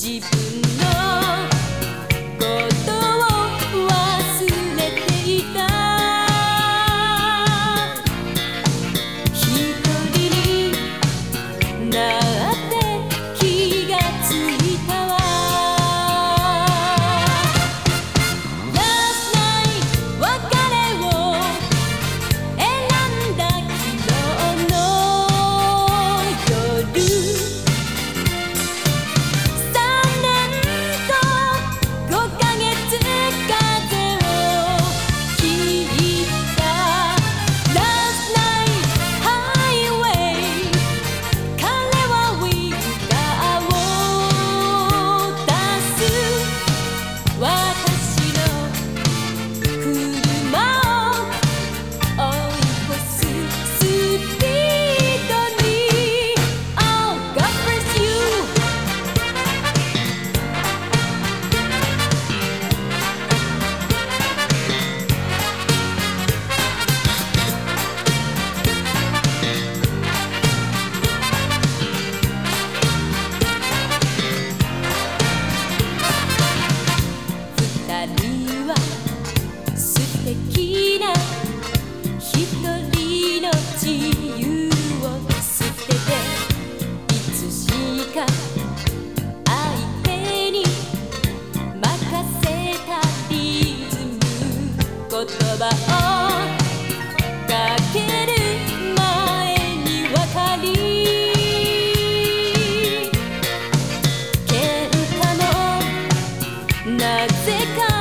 deep. には素敵なひ人の自由を捨てていつしか相手に任せたリズム言葉なぜか